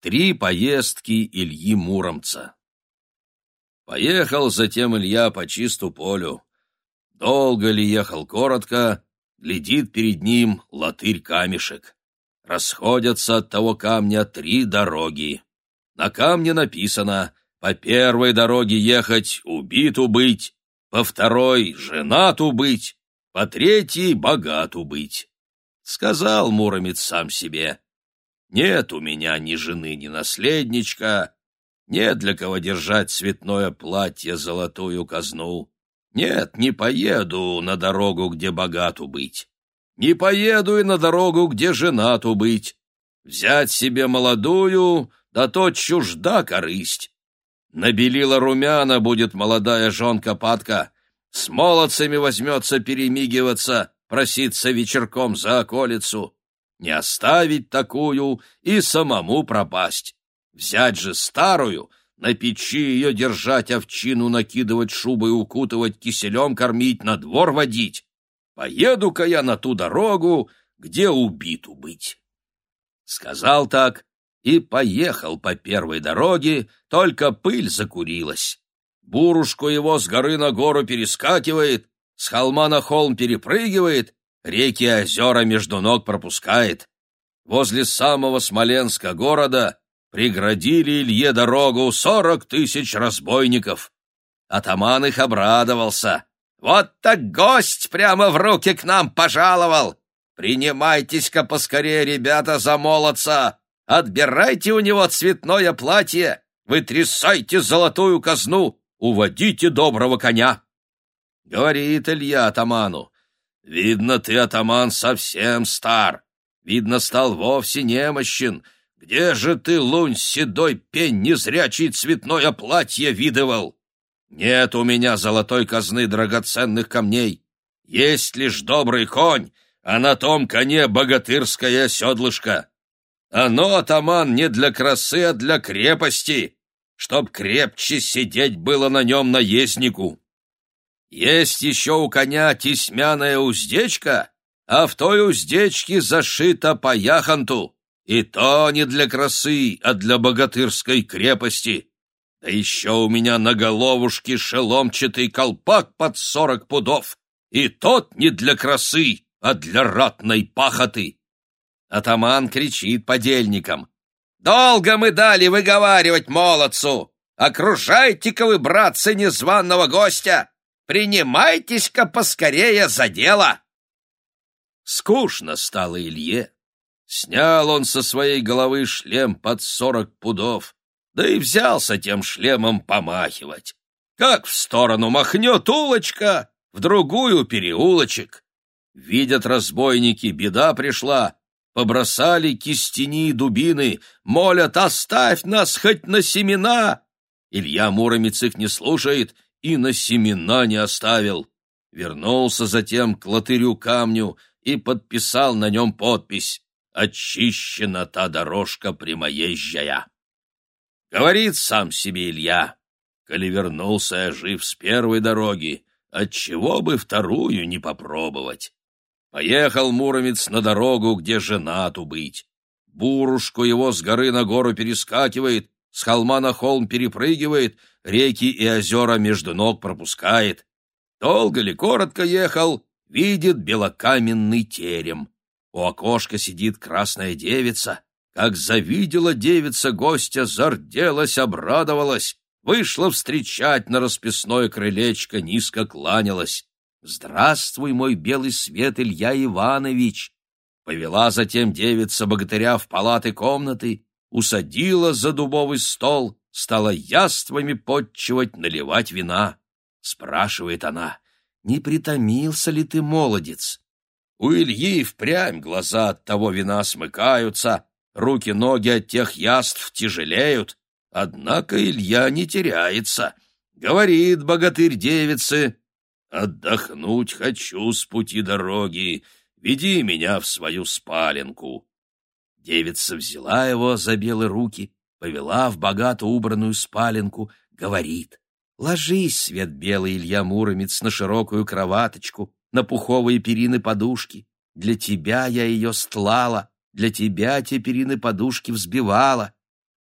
Три поездки Ильи Муромца. Поехал затем Илья по чисту полю. Долго ли ехал коротко, глядит перед ним латырь-камешек. Расходятся от того камня три дороги. На камне написано «По первой дороге ехать, убиту быть, по второй — женату быть, по третьей — богату быть». Сказал Муромец сам себе нет у меня ни жены, ни наследничка, нет для кого держать цветное платье, золотую казну. Нет, не поеду на дорогу, где богату быть. Не поеду и на дорогу, где женату быть. Взять себе молодую, да то чужда корысть. Набелила румяна будет молодая жонка-падка, с молодцами возьмется перемигиваться, проситься вечерком за околицу не оставить такую и самому пропасть. Взять же старую, на печи ее держать овчину, накидывать шубой, укутывать, киселем кормить, на двор водить. Поеду-ка я на ту дорогу, где убиту быть. Сказал так и поехал по первой дороге, только пыль закурилась. Бурушку его с горы на гору перескакивает, с холма на холм перепрыгивает, реки и озера между ног пропускает. Возле самого Смоленска города преградили Илье дорогу сорок тысяч разбойников. Атаман их обрадовался. «Вот так гость прямо в руки к нам пожаловал! Принимайтесь-ка поскорее, ребята, за молодца! Отбирайте у него цветное платье, вытрясайте золотую казну, уводите доброго коня!» Говорит Илья атаману. Видно, ты, атаман, совсем стар. Видно, стал вовсе немощен. Где же ты, лунь, седой пень, незрячий цветное платье видывал? Нет у меня золотой казны драгоценных камней. Есть лишь добрый конь, а на том коне богатырское седлышко. Оно, атаман, не для красы, а для крепости, чтоб крепче сидеть было на нем наезднику. Есть еще у коня тесьмяная уздечка, а в той уздечке зашита по яхонту, и то не для красы, а для богатырской крепости. Да еще у меня на головушке шеломчатый колпак под сорок пудов, и тот не для красы, а для ратной пахоты. Атаман кричит подельникам. «Долго мы дали выговаривать молодцу! Окружайте-ка вы, братцы, незваного гостя! Принимайтесь-ка поскорее за дело!» Скучно стало Илье. Снял он со своей головы шлем под сорок пудов, да и взялся тем шлемом помахивать. Как в сторону махнет улочка, в другую переулочек. Видят разбойники, беда пришла, побросали кистени и дубины, молят, оставь нас хоть на семена. Илья Муромец их не слушает — и на семена не оставил. Вернулся затем к латырю камню и подписал на нем подпись «Очищена та дорожка прямоезжая». Говорит сам себе Илья, коли вернулся я жив с первой дороги, отчего бы вторую не попробовать. Поехал Муромец на дорогу, где женату быть. Бурушку его с горы на гору перескакивает, с холма на холм перепрыгивает, реки и озера между ног пропускает. Долго ли, коротко ехал, видит белокаменный терем. У окошка сидит красная девица. Как завидела девица гостя, зарделась, обрадовалась, вышла встречать на расписное крылечко, низко кланялась. «Здравствуй, мой белый свет, Илья Иванович!» Повела затем девица богатыря в палаты комнаты, усадила за дубовый стол, стала яствами подчивать, наливать вина. Спрашивает она, не притомился ли ты, молодец? У Ильи впрямь глаза от того вина смыкаются, руки-ноги от тех яств тяжелеют, однако Илья не теряется. Говорит богатырь девицы, «Отдохнуть хочу с пути дороги, веди меня в свою спаленку». Девица взяла его за белые руки, повела в богато убранную спаленку, говорит. «Ложись, свет белый, Илья Муромец, на широкую кроваточку, на пуховые перины подушки. Для тебя я ее стлала, для тебя те перины подушки взбивала.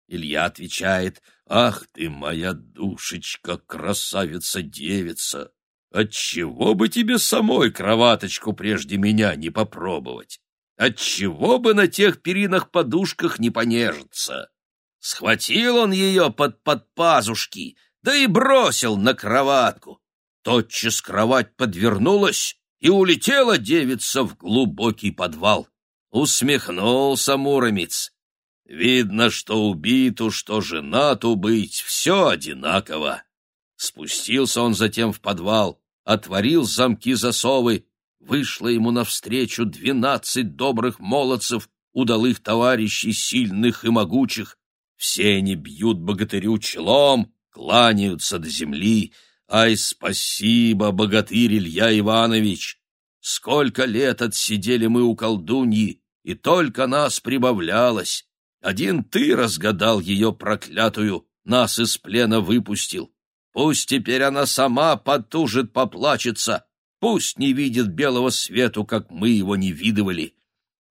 Илья отвечает, «Ах ты, моя душечка, красавица-девица! Отчего бы тебе самой кроваточку прежде меня не попробовать? Отчего бы на тех перинах-подушках не понежиться?» Схватил он ее под подпазушки, да и бросил на кроватку. Тотчас кровать подвернулась, и улетела девица в глубокий подвал. Усмехнулся Муромец. Видно, что убиту, что женату быть, все одинаково. Спустился он затем в подвал, отворил замки-засовы, вышло ему навстречу двенадцать добрых молодцев, удалых товарищей, сильных и могучих. Все они бьют богатырю челом, кланяются до земли. Ай, спасибо, богатырь Илья Иванович! Сколько лет отсидели мы у колдуньи, и только нас прибавлялось. Один ты разгадал ее проклятую, нас из плена выпустил. Пусть теперь она сама потужит, поплачется, пусть не видит белого свету, как мы его не видывали.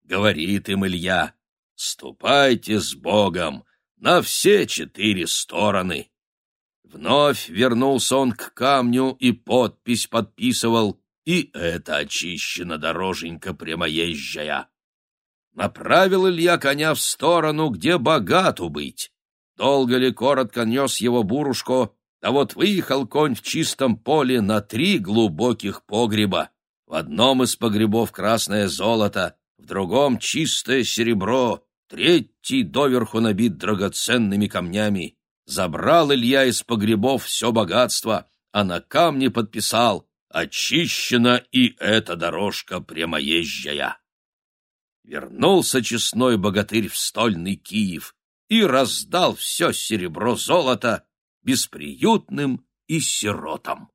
Говорит им Илья, ступайте с Богом на все четыре стороны. Вновь вернулся он к камню и подпись подписывал, и это очищена дороженька прямоезжая. Направил Илья коня в сторону, где богату быть. Долго ли, коротко нес его бурушко, а вот выехал конь в чистом поле на три глубоких погреба. В одном из погребов красное золото, в другом чистое серебро, третий доверху набит драгоценными камнями. Забрал Илья из погребов все богатство, а на камне подписал «Очищена и эта дорожка прямоезжая» вернулся честной богатырь в стольный Киев и раздал все серебро-золото бесприютным и сиротам.